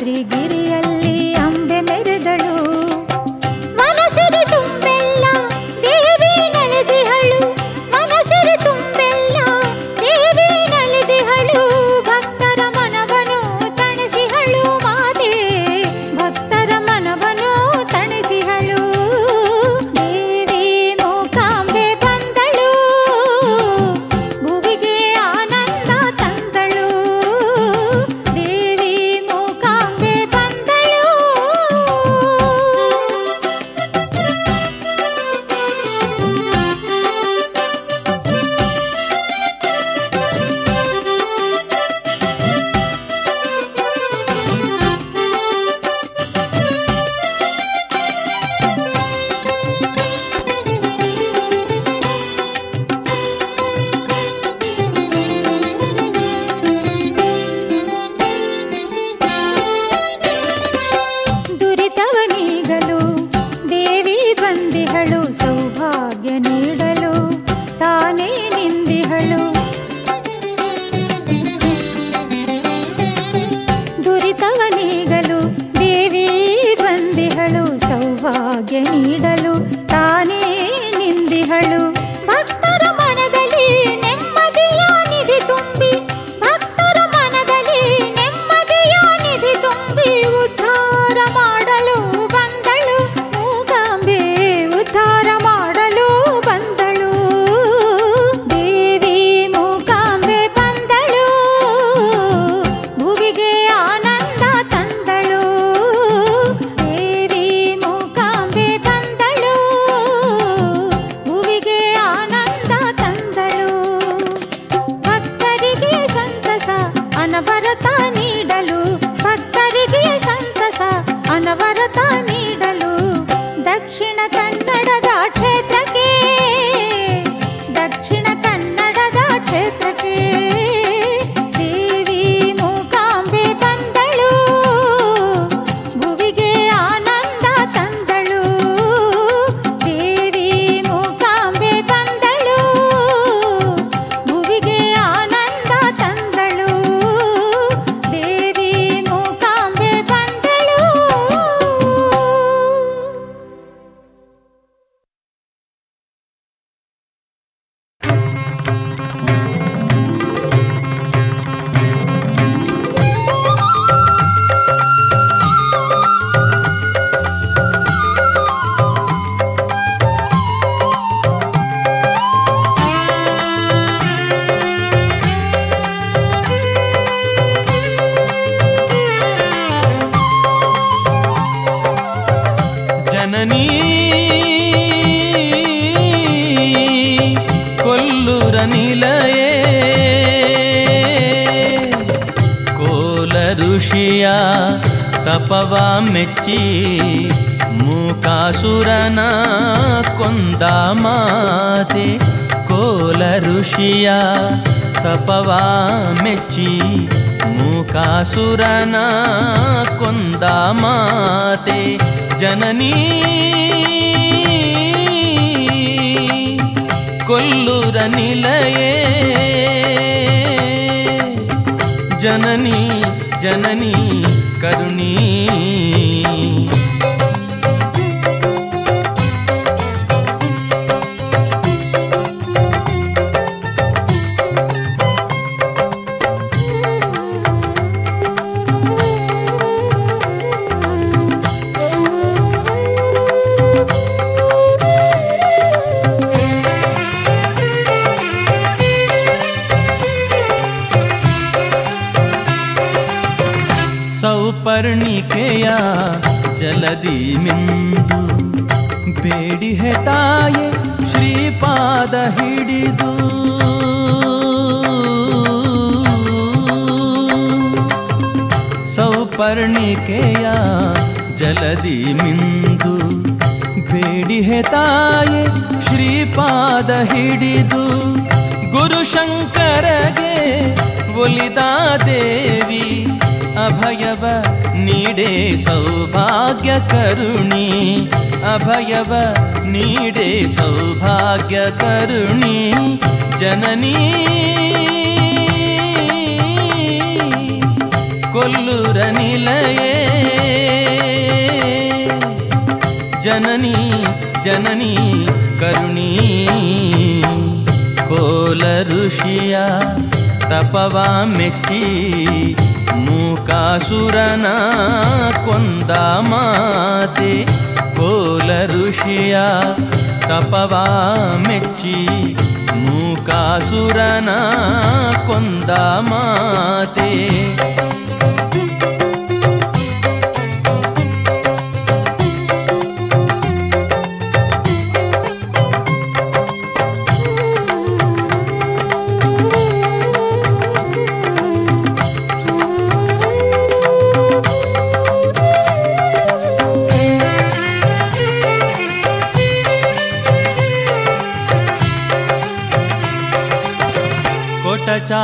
ಗಿರಿಯಲ್ಲಿ జననీ కొల్లుర కోల ఋషియా తపవా మెచ్చి మూకాసురనా కొందామాతి కోల ఋషియా తపవా మెచ్చి మూకాసురనా కొందామాతే జననీ. కొల్లుర నిలయే. జననీ జననీ కరుణీ. या जलदिमिन्दु भीडिहताय श्रीपादहि ದೇವಿ ಅಭಯವ देवी ಸೌಭಾಗ್ಯ ಕರುಣಿ ಅಭಯವ अभयव ಸೌಭಾಗ್ಯ ಕರುಣಿ ಜನನೀ கொல்லுற நிலையே ஜனனி ஜனனி கருணி கோல ಋಷಿಯ ತಪವ ಮೆಚ್ಚಿ ಮೂಕಾಸುರನ ಕೊಂದ ಮಾತೆ ಕೋಲ ಋಷಿಯ ತಪವ ಮೆಚ್ಚಿ ಮೂಕಾಸುರನ ಕೊಂದ ಮಾತೆ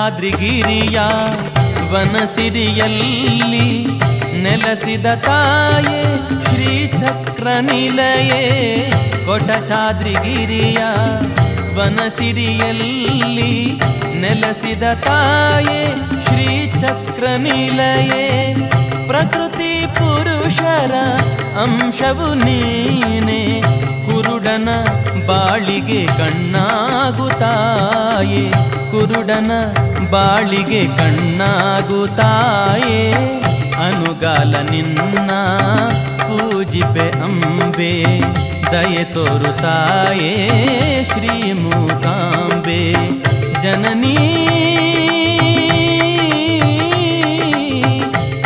ಕೊಟಚಾದ್ರಿಗಿರಿಯ ವನಸಿರಿಯಲ್ಲಿ ನೆಲೆಸಿದ ತಾಯೇ, ಶ್ರೀಚಕ್ರ ನಿಲಯೇ ಕೊಟಚಾದ್ರಿಗಿರಿಯ ವನಸಿರಿಯಲ್ಲಿ ನೆಲೆಸಿದ ತಾಯೇ, ಶ್ರೀಚಕ್ರ ನಿಲಯೇ, ಪ್ರಕೃತಿ ಪುರುಷರ ಅಂಶವು ನೀನೆ. ಕುರುಡನ ಬಾಳಿಗೆ ಕಣ್ಣಾಗುತ್ತಾಯೇ? ಕುರುಡನ ಬಾಳಿಗೆ ಕಣ್ಣಾಗುತ್ತಾಯೇ? ಅನುಗಾಲ ನಿನ್ನ ಪೂಜಿಪೆ ಅಂಬೆ, ದಯೆ ತೋರುತ್ತಾಯೇ ಶ್ರೀ ಮೂಕಾಂಬೆ ಜನನೀ,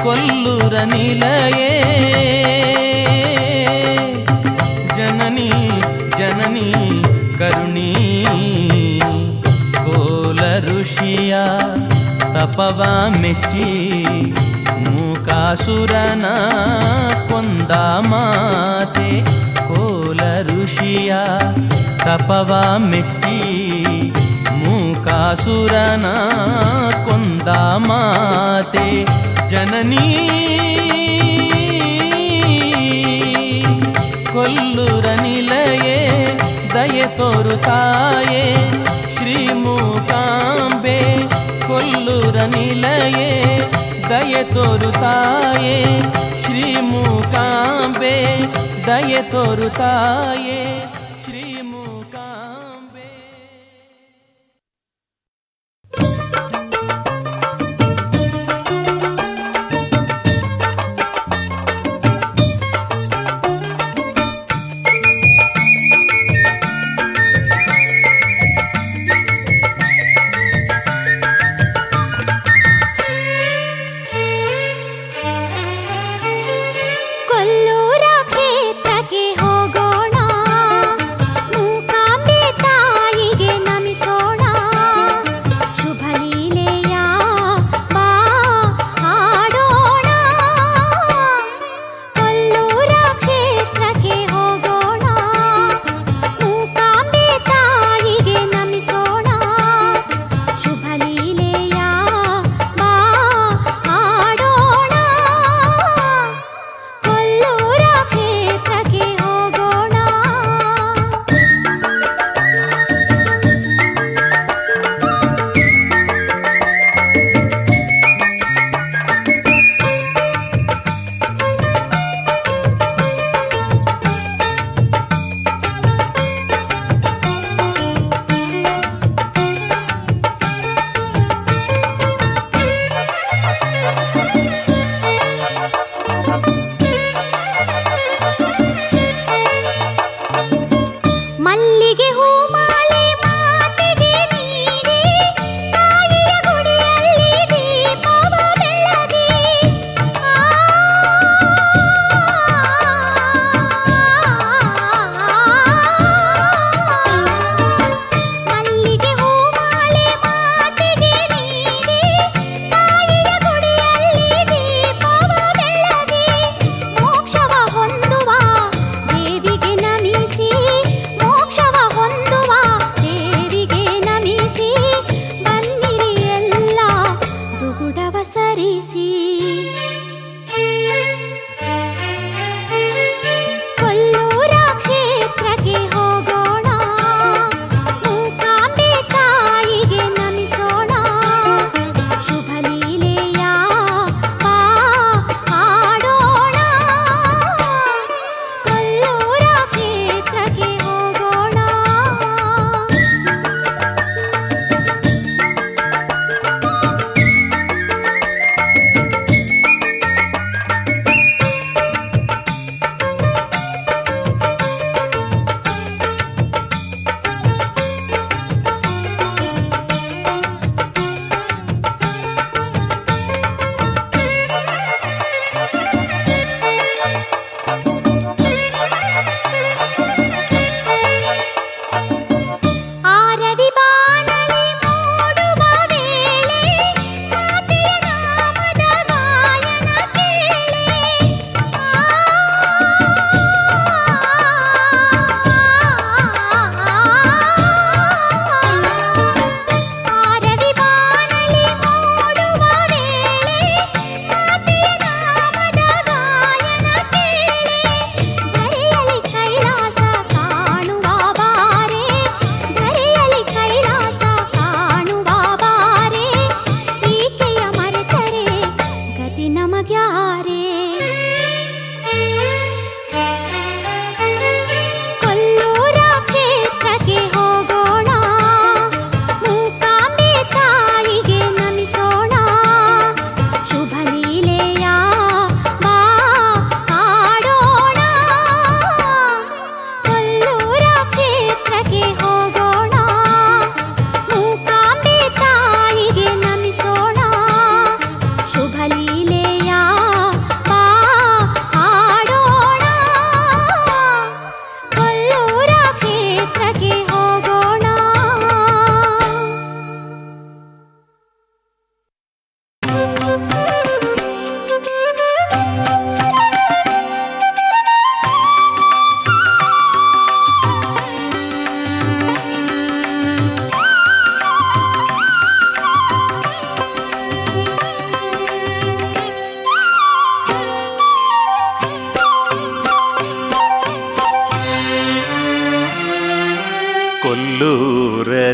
ಕೊಲ್ಲುರ ನಿಲಯೇ ಕರುಣೀ, ಕೋಲ ಋಷಿಯ ತಪವ ಮೆಚ್ಚಿ, ಮೂಕಾಸುರನ ಕೊಂದ ಮಾತೆ, ಕೋಲ ಋಷಿಯ ತಪವ ಮೆಚ್ಚಿ, ಮೂಕಾಸುರನ ಕೊಂದ ಮಾತೆ, ಜನನೀ ಕೊಲ್ಲುರ ನಿಲಯೇ दये तोरुताये श्रीमुकाम्बे कोल्लुरनिलये दये तोरुताये श्रीमुकाम्बे दये तोरुताये।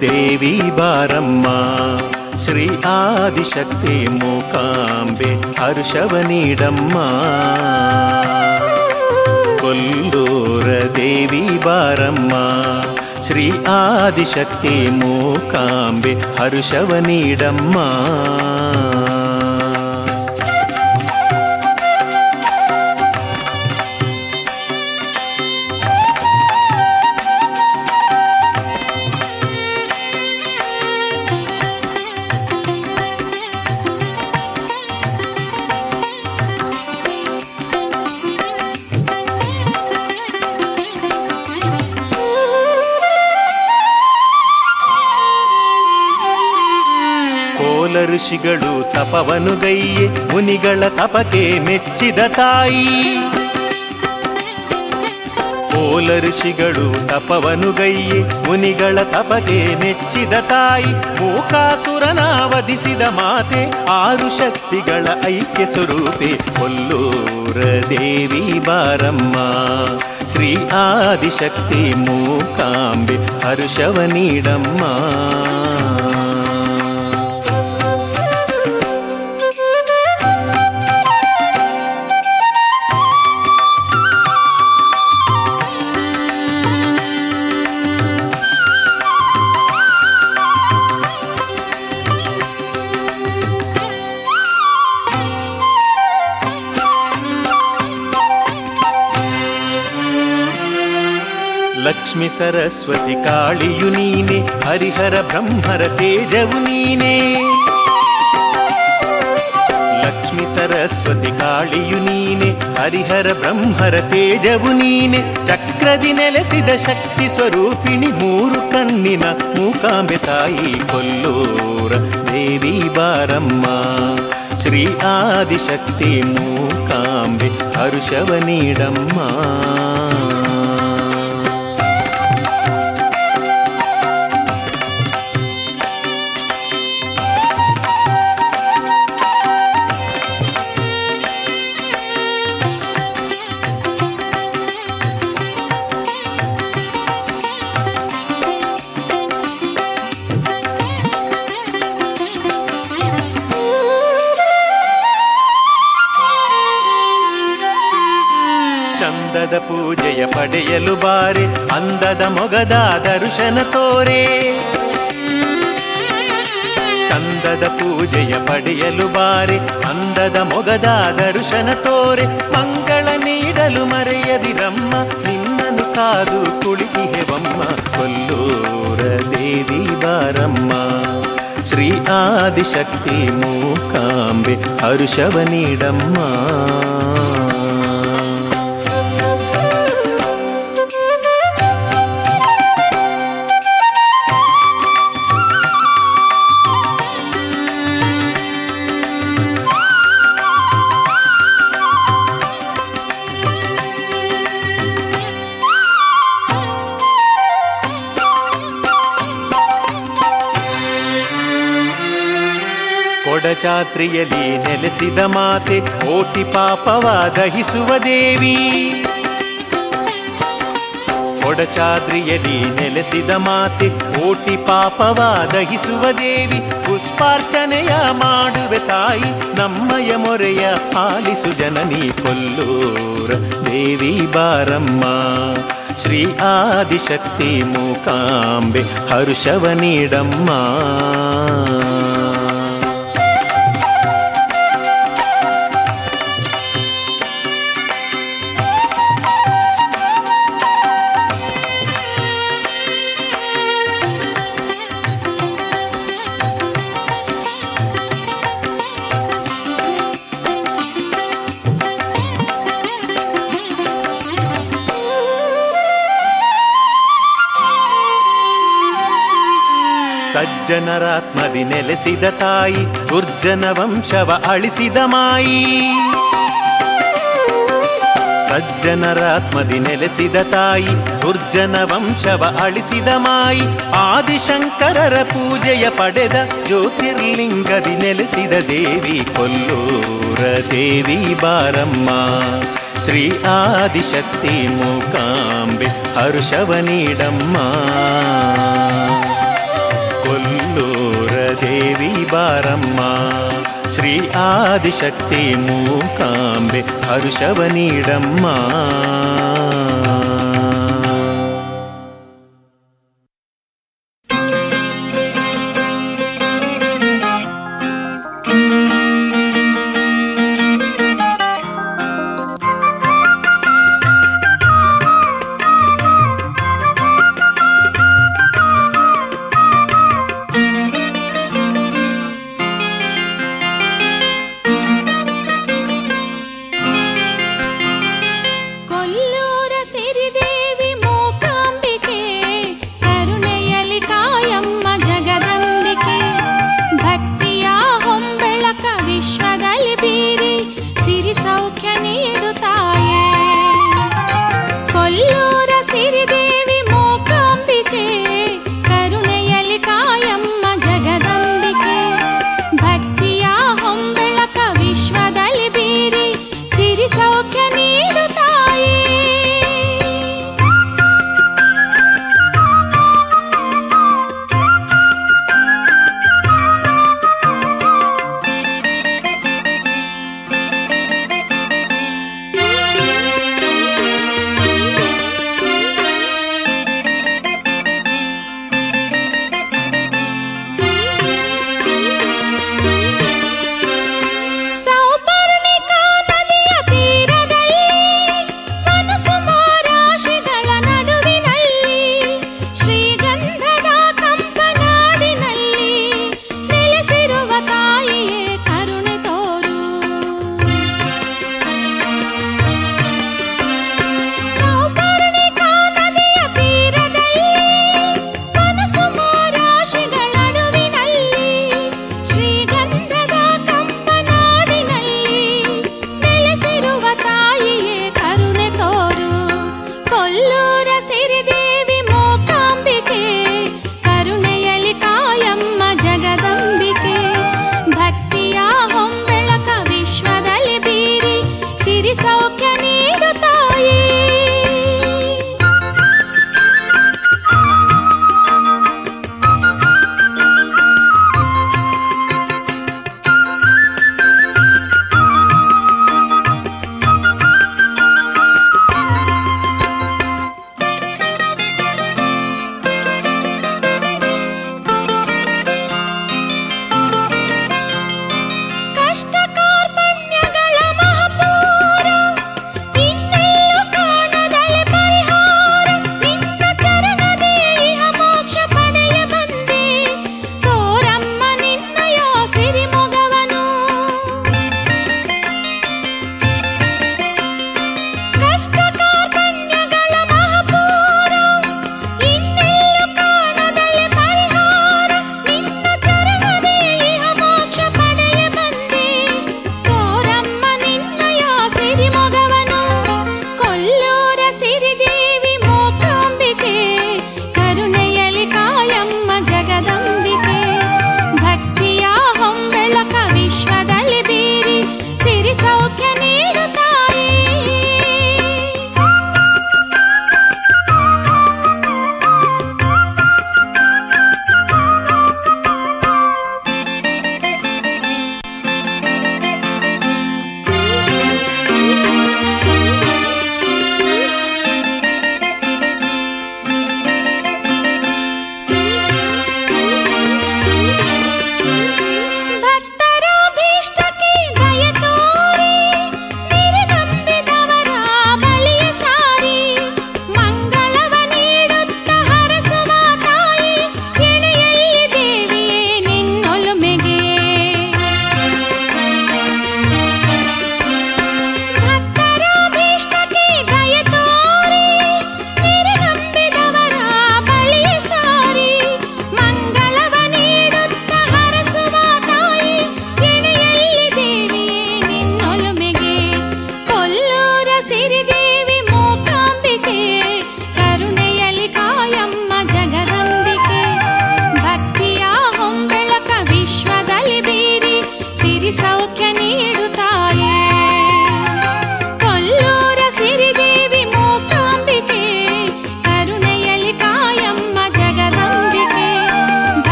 ದೇವಿ ಬಾರಮ್ಮ ಶ್ರೀ ಆದಿಶಕ್ತಿ ಮೂಕಾಂಬೆ ಹರ್ಷವ ನೀಡಮ್ಮ ಕೊಲ್ಲೂರ ದೇವಿ ಬಾರಮ್ಮ ಶ್ರೀ ಆದಿಶಕ್ತಿ ಮೂಕಾಂಬೆ ಋಷಿಗಳು ತಪವನು ಗೈಯೆ, ಮುನಿಗಳ ತಪಕ್ಕೆ ಮೆಚ್ಚಿದ ತಾಯಿ. ಕೋಲ ಋಷಿಗಳು ತಪವನು ಗೈಯೆ, ಮುನಿಗಳ ತಪಗೆ ಮೆಚ್ಚಿದ ತಾಯಿ. ಮೂಕಾಸುರನ ವಧಿಸಿದ ಮಾತೆ, ಆರು ಶಕ್ತಿಗಳ ಐಕ್ಯ ಸ್ವರೂಪೆ, ಕೊಲ್ಲೂರ ದೇವಿ ಬಾರಮ್ಮ. ಶ್ರೀ ಆದಿಶಕ್ತಿ ಮೂಕಾಂಬೆ ಹರುಷವ ನೀಡಮ್ಮ. ಲಕ್ಷ್ಮಿ ಸರಸ್ವತಿ ಕಾಳಿಯು ನೀನೆ, ಹರಿಹರ ಬ್ರಹ್ಮರ ತೇಜವು ನೀನೆ. ಲಕ್ಷ್ಮಿ ಸರಸ್ವತಿ ಕಾಳಿಯು ನೀನೆ, ಹರಿಹರ ಬ್ರಹ್ಮರ ತೇಜವು ನೀನೆ. ಚಕ್ರದಿ ನೆಲೆಸಿದ ಶಕ್ತಿ ಸ್ವರೂಪಿಣಿ ಮೂರು ಕಣ್ಣಿನ ಮೂಕಾಂಬೆ ತಾಯಿ ಕೊಲ್ಲೂರ ದೇವಿ ಬಾರಮ್ಮ. ಶ್ರೀ ಆದಿಶಕ್ತಿ ಮೂಕಾಂಬೆ ಹರುಷವ ನೀಡಮ್ಮ. ಪಡೆಯಲು ಬಾರೆ ಅಂದದ ಮೊಗದ ದರ್ಶನ ತೋರೆ. ಚಂದದ ಪೂಜೆಯ ಪಡೆಯಲು ಬಾರಿ ಅಂದದ ಮೊಗದ ದರ್ಶನ ತೋರೆ. ಮಂಗಳ ನೀಡಲು ಮರೆಯದಿರಮ್ಮ, ನಿನ್ನನ್ನು ಕಾದು ಕುಳಿತಿಹೆವಮ್ಮ ಕೊಲ್ಲೂರ ದೇವಿ ಬಾರಮ್ಮ. ಶ್ರೀ ಆದಿಶಕ್ತಿ ಮೂಕಾಂಬೆ ಹರುಷವ ನೀಡಮ್ಮ. ಕೊಡಚಾತ್ರಿಯಲ್ಲಿ ನೆಲೆಸಿದ ಮಾತೆ ಕೋಟಿ ಪಾಪವ ದಹಿಸುವ ದೇವಿ. ಕೊಡಚಾದ್ರಿಯಲ್ಲಿ ನೆಲೆಸಿದ ಮಾತೆ ಕೋಟಿ ಪಾಪವ ದಹಿಸುವ ದೇವಿ. ಪುಷ್ಪಾರ್ಚನೆಯ ಮಾಡುವೆ ತಾಯಿ ನಮ್ಮಯ ಮೊರೆಯ ಪಾಲಿಸು ಜನನಿ ಕೊಲ್ಲೂರ ದೇವಿ ಬಾರಮ್ಮ. ಶ್ರೀ ಆದಿಶಕ್ತಿ ಮೂಕಾಂಬೆ ಹರುಷವ ನೀಡಮ್ಮ. ಸಜ್ಜನರಾತ್ಮದಿ ನೆಲೆಸಿದ ತಾಯಿ, ದುರ್ಜನ ವಂಶವ ಅಳಿಸಿದ ಮಾಯಿ. ಸಜ್ಜನರಾತ್ಮದಿ ನೆಲೆಸಿದ ತಾಯಿ, ದುರ್ಜನ ವಂಶವ ಅಳಿಸಿದ ಮಾಯಿ. ಆದಿಶಂಕರರ ಪೂಜೆಯ ಪಡೆದ ಜ್ಯೋತಿರ್ಲಿಂಗದಿ ನೆಲೆಸಿದ ದೇವಿ ಕೊಲ್ಲೂರ ದೇವಿ ಬಾರಮ್ಮ. ಶ್ರೀ ಆದಿಶಕ್ತಿ ಮೂಕಾಂಬೆ ಹರುಷವ ನೀಡಮ್ಮ. ಬಾರಮ್ಮ ಶ್ರೀ ಆದಿಶಕ್ತಿ ಮೂಕಾಂಬೆ ಹರುಷವ ನೀಡಮ್ಮ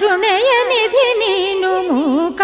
కరుణయ నిధి నీను మూక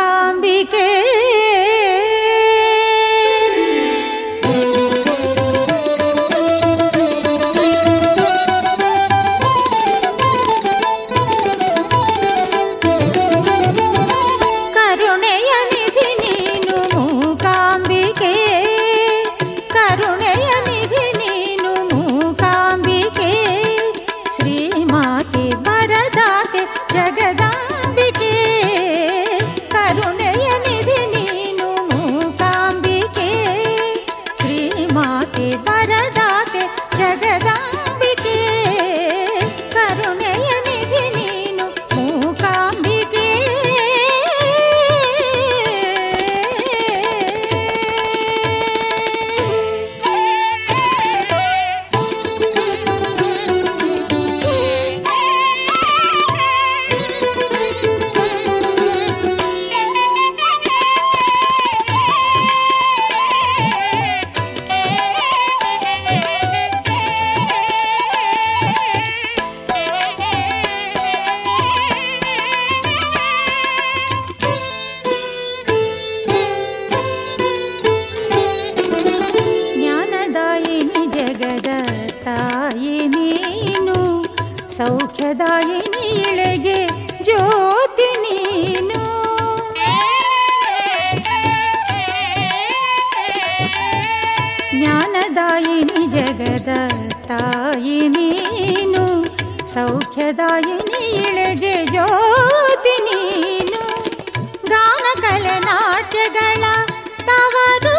ನೀಳೆಗೆ ಜ್ಯೋತಿ ನೀನು. ಜ್ಞಾನದಾಯಿನಿ ಜಗದ ತಾಯಿ ನೀನು. ಸೌಖ್ಯದಾಯಿನಿ ಇಳೆಗೆ ಜ್ಯೋತಿ ನೀನು. ಗಾನ ಕಲೆ ನಾಟ್ಯಗಳ ತವರು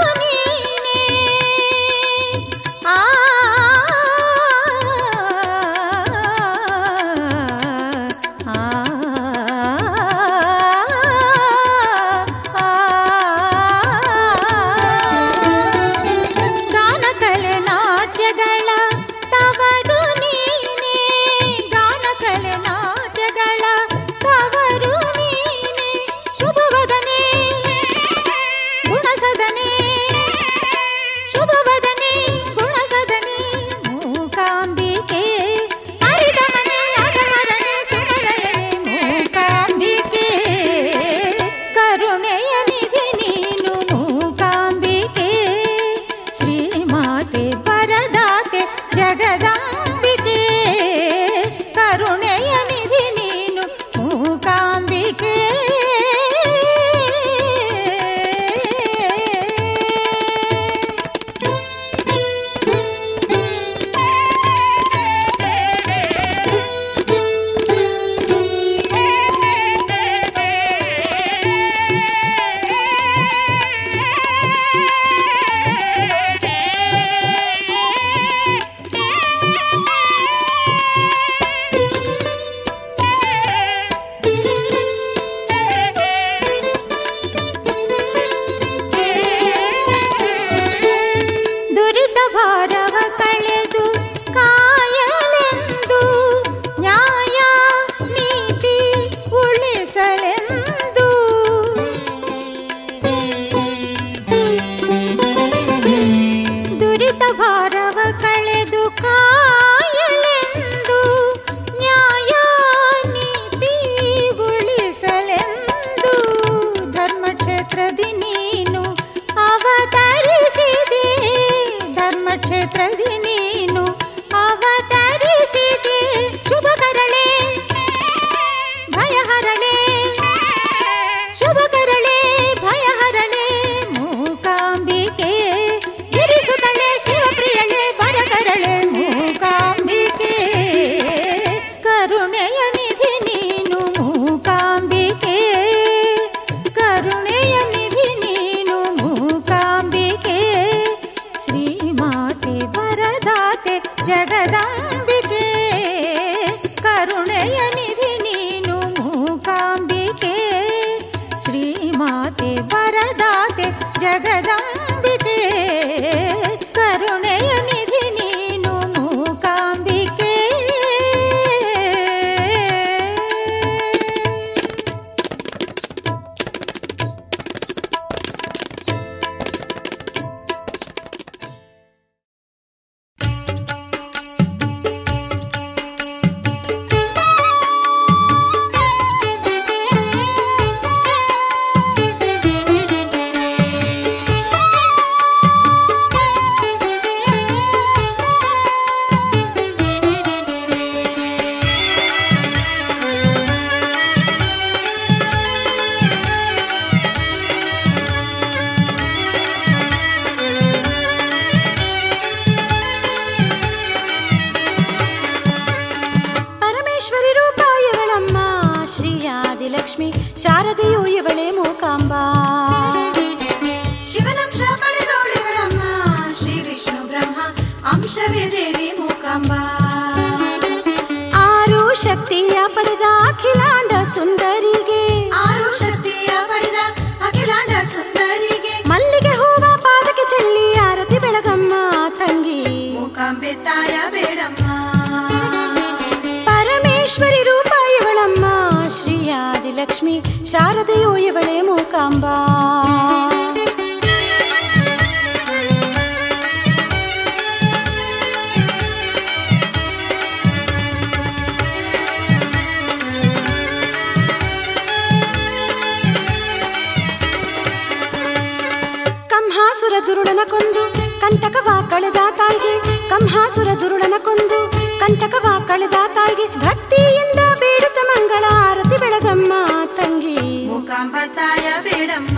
ಕಳೆದ ತಾಯಿಗೆ ಭಕ್ತಿಯಿಂದ ಬೇಡುತ್ತ ಮಂಗಳ ಆರತಿ ಬೆಳಗಮ್ಮ ತಂಗಿ. ಮೂಕಾಂಬ ತಾಯ ಬೇಡಮ್ಮ.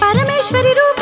ಪರಮೇಶ್ವರಿ ರೂಪ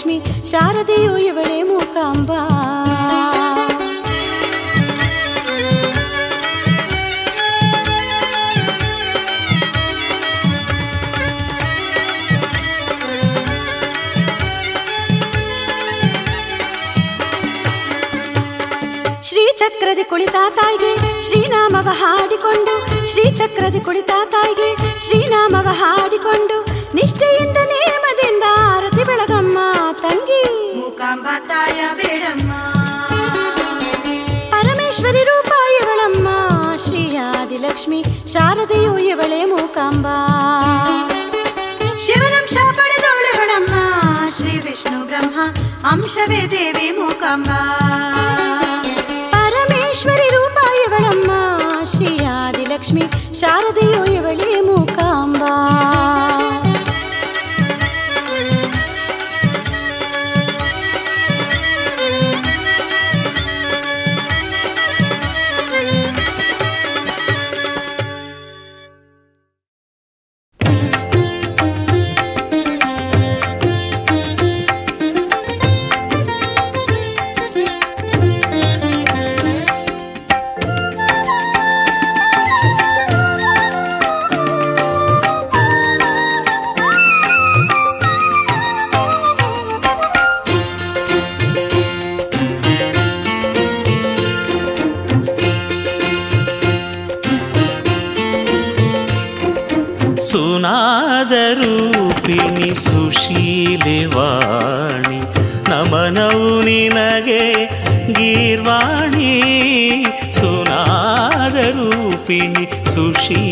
ಆದಿಲಕ್ಷ್ಮಿ ಶಾರದೆಯು ಇವಳೇ ಮೂಕಾಂಬ. ಶ್ರೀಚಕ್ರದಿ ಕುಳಿತ ತಾಯಿಗೆ ಶ್ರೀನಾಮವ ಹಾಡಿಕೊಂಡು ಶ್ರೀಚಕ್ರದಿ ಕುಳಿತ ತಾಯಿಗೆ ಶ್ರೀನಾಮವ ಹಾಡಿಕೊಂಡು ಶಾರದೆಯು ಇವಳೇ ಮೂಕಾಂಬ ಶಿವನಂಶ ಪಡೆದೋಳವಳಮ್ಮ ಶ್ರೀ ವಿಷ್ಣು ಬ್ರಹ್ಮ ಅಂಶವೇ ದೇವಿ ಮೂಕಾಂಬ ಪರಮೇಶ್ವರಿ ರೂಪ ಇವಳಮ್ಮ ಶ್ರೀ ಆದಿಲಕ್ಷ್ಮಿ ಶಾರದೆಯು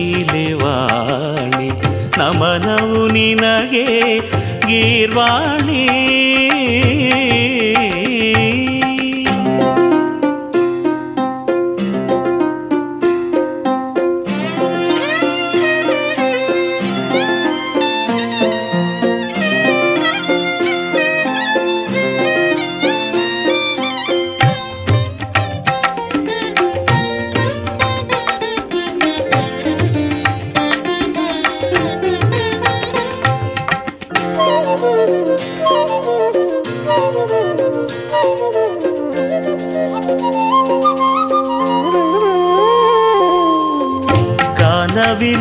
ಸುಶೀಲೆ ವಾಣಿ ನಮನವು ನಿನಗೆ ಗೀರ್ವಾಣಿ.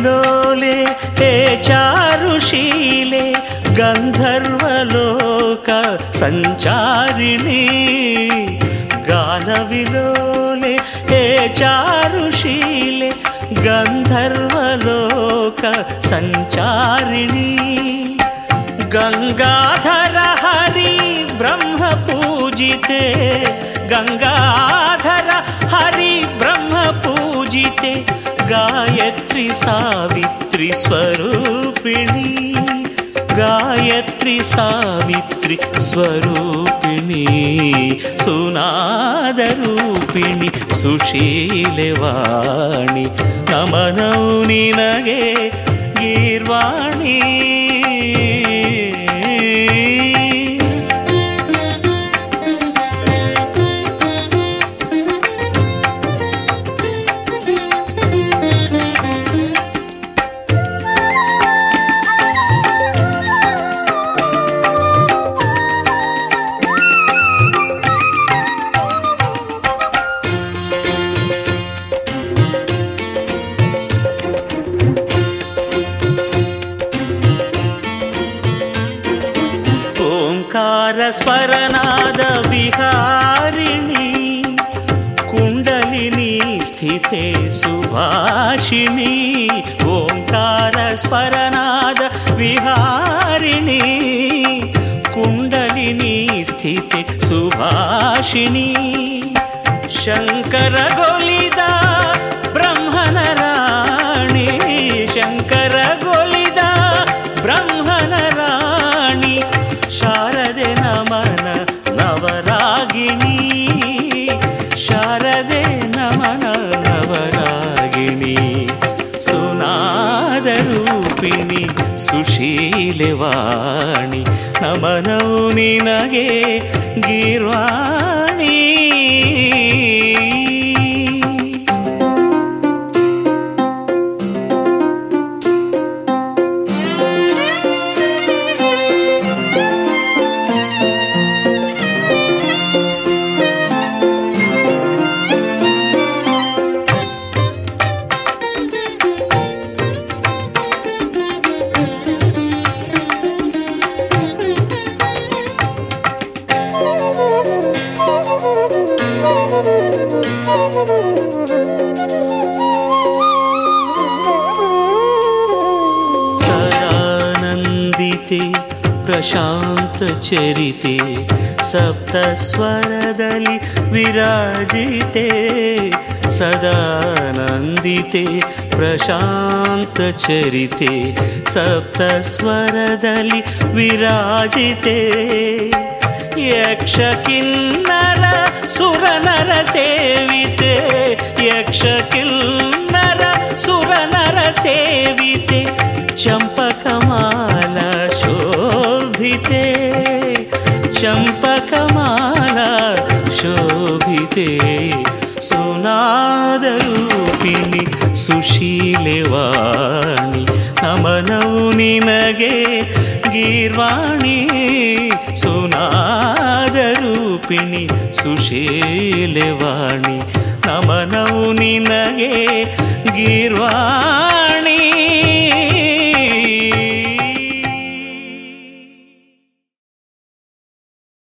लोले हे चारुशीले गन्धर्वलोक सञ्चारिणी गानविलोले हे चारुशीले गन्धर्वलोक सञ्चारिणी गङ्गाधर हरि ब्रह्मपूजिते गङ्गाधर हरि ब्रह्मपूजिते ಬ್ರಹ್ಮ ಪೂಜಿತೆ ಗಾಯತ್ರಿ ಸಾವಿತ್ರಿ ಸ್ವರೂಪಿಣಿ. ಗಾಯತ್ರಿ ಸಾವಿತ್ರಿ ಸ್ವರೂಪಿಣಿ. ಸುನಾದರೂಪಿಣಿ ಸುಶೀಲವಾಣಿ. ನಮನವು ನಿನಗೆ ಸುಭಾಷಿಣಿ ಶಂಕರಗೊಲಿದ ರೂಪಿಣಿ ಸುಶೀಲವಾಣಿ ನಮನವು ನಿನಗೆ ಗೀರ್ವಾಣಿ. ಚರಿತೆ, ಸಪ್ತ ಸ್ವರದಲ್ಲಿ ವಿರಾಜಿತೆ ಸದಾನಂದಿತೆ ಪ್ರಶಾಂತ ಚರಿತೆ, ಸಪ್ತ ಸ್ವರದಲ್ಲಿ ವಿರಾಜಿತೆ. ಯಕ್ಷ ಕಿನ್ನರ ಸುರನರ ಸೇವಿತೆ ಯಕ್ಷ ಕಿನ್ನರ ಸುರನರ ಸೇವಿತೆ, ಚಂಪಕಮಾಲ ಶೋಭಿತೆ. ಚಂಪಕಮಾಲ ಶೋಭಿತೆ ಸುನಾದರೂಪಿಣಿ ಸುಶೀಲವಾಣಿ ನಮನವು ನಿನಗೆ ಗೀರ್ವಾಣಿ ಸುನಾದರೂಪಿಣಿ ಸುಶೀಲವಾಣಿ ನಮನವು ನಿನಗೆ ಗೀರ್ವಾಣಿ